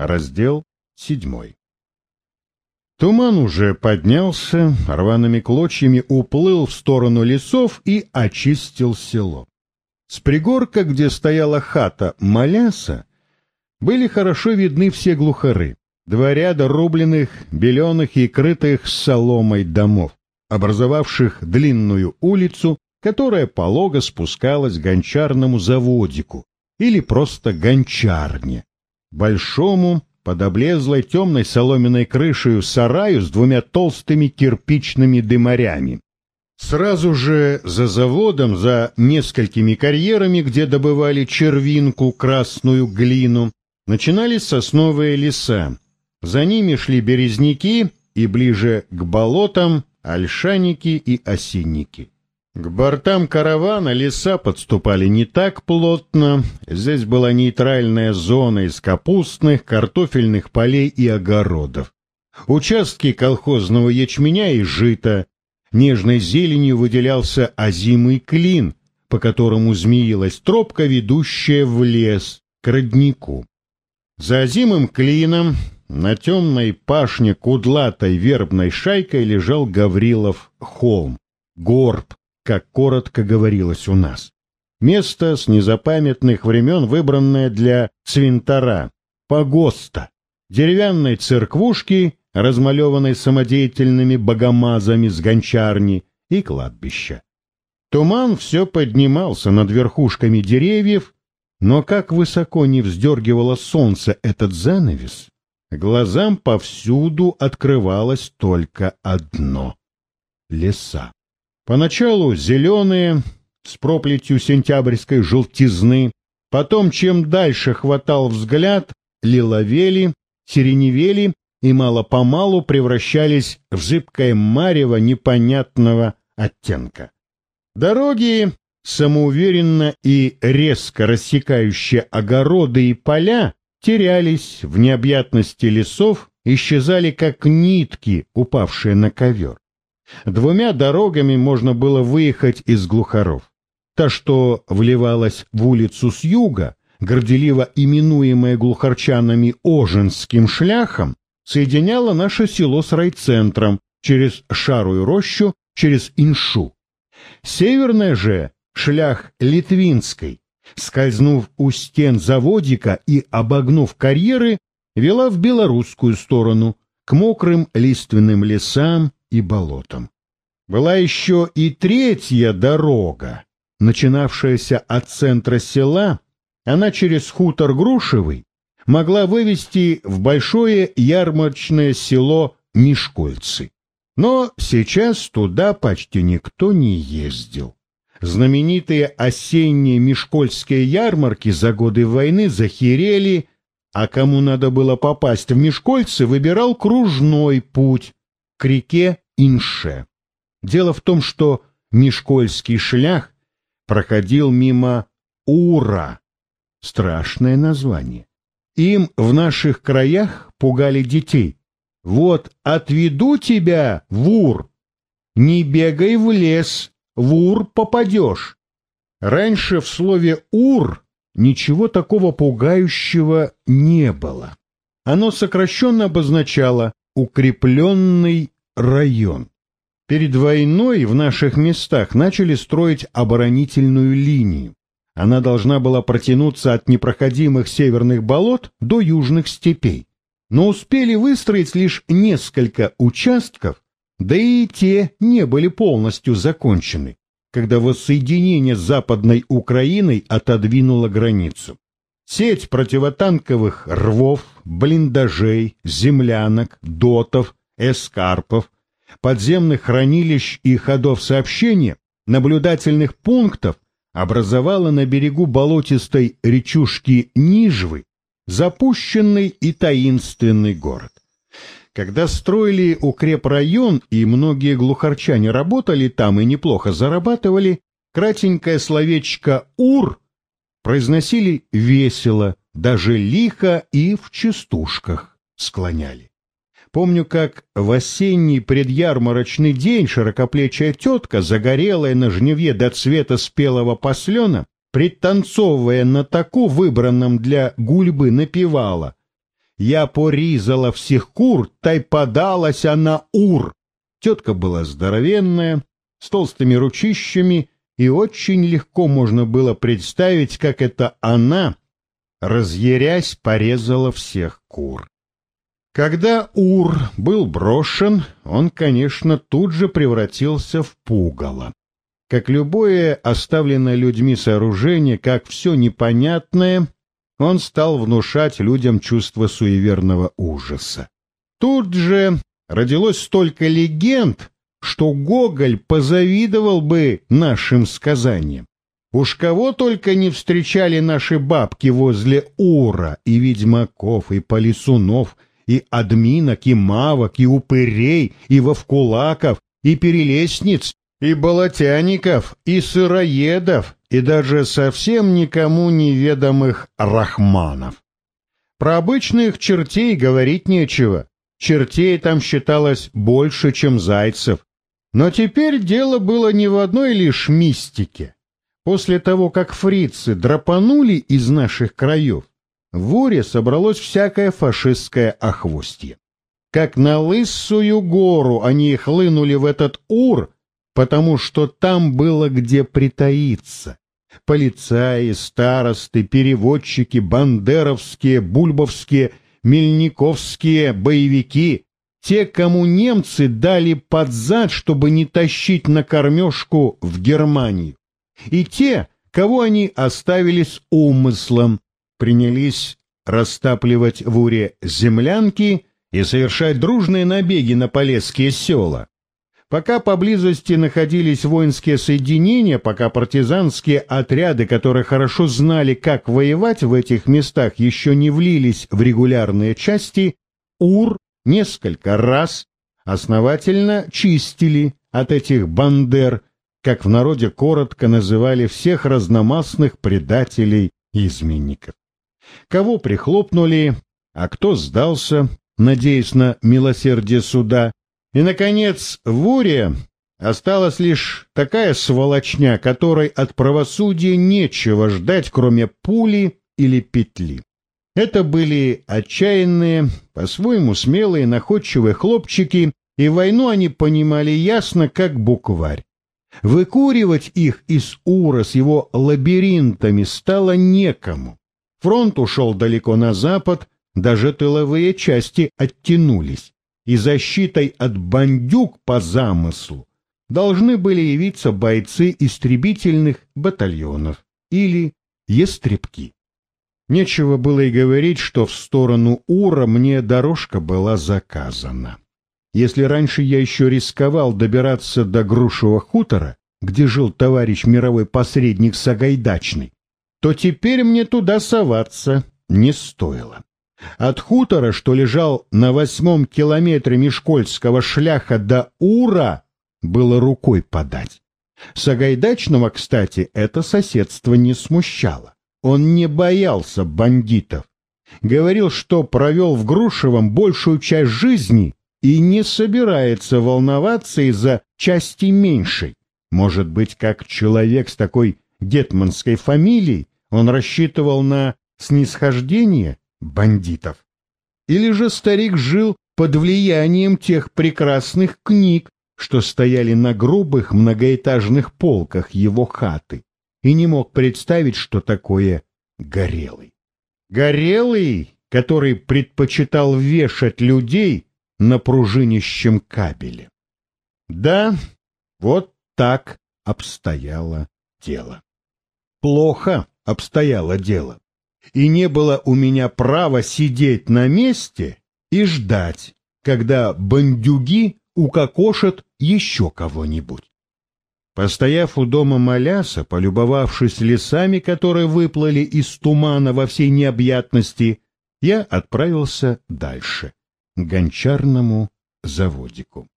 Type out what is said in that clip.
Раздел седьмой. Туман уже поднялся, рваными клочьями уплыл в сторону лесов и очистил село. С пригорка, где стояла хата Маляса, были хорошо видны все глухары, два ряда рубленных, беленых и крытых соломой домов, образовавших длинную улицу, которая полого спускалась к гончарному заводику или просто гончарне, большому, под облезлой темной соломенной крышей сараю с двумя толстыми кирпичными дымарями. Сразу же за заводом, за несколькими карьерами, где добывали червинку, красную глину, начинались сосновые леса. За ними шли березняки и ближе к болотам ольшаники и осинники. К бортам каравана леса подступали не так плотно. Здесь была нейтральная зона из капустных, картофельных полей и огородов. Участки колхозного ячменя и жита. Нежной зеленью выделялся озимый клин, по которому змеилась тропка, ведущая в лес, к роднику. За озимым клином на темной пашне кудлатой вербной шайкой лежал Гаврилов холм, горб, как коротко говорилось у нас. Место с незапамятных времен, выбранное для свинтара, погоста, деревянной церквушки, размалеванной самодеятельными богомазами с гончарни, и кладбища. Туман все поднимался над верхушками деревьев, но как высоко не вздергивало солнце этот занавес, глазам повсюду открывалось только одно — леса. Поначалу зеленые, с проплетью сентябрьской желтизны, потом, чем дальше хватал взгляд, лиловели, сиреневели и мало-помалу превращались в зыбкое марево непонятного оттенка. Дороги, самоуверенно и резко рассекающие огороды и поля, терялись в необъятности лесов, исчезали как нитки, упавшие на ковер. Двумя дорогами можно было выехать из глухаров. Та, что вливалась в улицу с юга, горделиво именуемая глухарчанами Ожинским шляхом, соединяла наше село с райцентром через Шарую рощу, через Иншу. Северная же, шлях Литвинской, скользнув у стен заводика и обогнув карьеры, вела в белорусскую сторону, к мокрым лиственным лесам, и болотом. Была еще и третья дорога, начинавшаяся от центра села, она через хутор Грушевый могла вывести в большое ярмарочное село Мишкольцы. Но сейчас туда почти никто не ездил. Знаменитые осенние мешкольские ярмарки за годы войны захерели, а кому надо было попасть в Мешкольцы, выбирал кружной путь к реке Инше. Дело в том, что Мишкольский шлях проходил мимо Ура. Страшное название. Им в наших краях пугали детей. Вот отведу тебя в Ур. Не бегай в лес, в Ур попадешь. Раньше в слове «Ур» ничего такого пугающего не было. Оно сокращенно обозначало укрепленный район. Перед войной в наших местах начали строить оборонительную линию. Она должна была протянуться от непроходимых северных болот до южных степей. Но успели выстроить лишь несколько участков, да и те не были полностью закончены, когда воссоединение с Западной Украиной отодвинуло границу. Сеть противотанковых рвов, блиндажей, землянок, дотов, эскарпов, подземных хранилищ и ходов сообщения, наблюдательных пунктов образовала на берегу болотистой речушки Нижвы запущенный и таинственный город. Когда строили укрепрайон и многие глухарчане работали там и неплохо зарабатывали, кратенькое словечко «Ур» произносили весело, даже лихо и в частушках склоняли. Помню, как в осенний предярмарочный день широкоплечая тетка, загорелая на жневье до цвета спелого послена, пританцовывая на таку, выбранном для гульбы, напевала я поризала всех кур, тай подалась она ур. Тетка была здоровенная, с толстыми ручищами, и очень легко можно было представить, как это она, разъярясь, порезала всех кур. Когда Ур был брошен, он, конечно, тут же превратился в пугало. Как любое оставленное людьми сооружение, как все непонятное, он стал внушать людям чувство суеверного ужаса. Тут же родилось столько легенд, что Гоголь позавидовал бы нашим сказаниям. Уж кого только не встречали наши бабки возле Ура, и ведьмаков, и полисунов, и админок, и мавок, и упырей, и вовкулаков, и перелестниц, и болотяников, и сыроедов, и даже совсем никому неведомых рахманов. Про обычных чертей говорить нечего. Чертей там считалось больше, чем зайцев. Но теперь дело было не в одной лишь мистике. После того, как фрицы драпанули из наших краев, в Уре собралось всякое фашистское охвостье. Как на Лысую гору они хлынули в этот Ур, потому что там было где притаиться. Полицаи, старосты, переводчики, бандеровские, бульбовские, мельниковские боевики, те, кому немцы дали под зад, чтобы не тащить на кормежку в Германию, и те, кого они оставили с умыслом, принялись растапливать в Уре землянки и совершать дружные набеги на полесские села. Пока поблизости находились воинские соединения, пока партизанские отряды, которые хорошо знали, как воевать в этих местах, еще не влились в регулярные части, Ур несколько раз основательно чистили от этих бандер, как в народе коротко называли всех разномастных предателей и изменников кого прихлопнули, а кто сдался, надеясь на милосердие суда. И, наконец, в Уре осталась лишь такая сволочня, которой от правосудия нечего ждать, кроме пули или петли. Это были отчаянные, по-своему смелые, находчивые хлопчики, и войну они понимали ясно, как букварь. Выкуривать их из Ура с его лабиринтами стало некому. Фронт ушел далеко на запад, даже тыловые части оттянулись, и защитой от бандюк по замыслу должны были явиться бойцы истребительных батальонов или естребки. Нечего было и говорить, что в сторону Ура мне дорожка была заказана. Если раньше я еще рисковал добираться до Грушевого хутора, где жил товарищ мировой посредник Сагайдачный, то теперь мне туда соваться не стоило. От хутора, что лежал на восьмом километре Мешкольского шляха до Ура, было рукой подать. Сагайдачного, кстати, это соседство не смущало. Он не боялся бандитов. Говорил, что провел в Грушевом большую часть жизни и не собирается волноваться из-за части меньшей. Может быть, как человек с такой детманской фамилией, он рассчитывал на снисхождение бандитов? Или же старик жил под влиянием тех прекрасных книг, что стояли на грубых многоэтажных полках его хаты, и не мог представить, что такое горелый? Горелый, который предпочитал вешать людей на пружинищем кабеле. Да, вот так обстояло дело. Плохо обстояло дело. И не было у меня права сидеть на месте и ждать, когда бандюги укокошат еще кого-нибудь. Постояв у дома Маляса, полюбовавшись лесами, которые выплыли из тумана во всей необъятности, я отправился дальше, к гончарному заводику.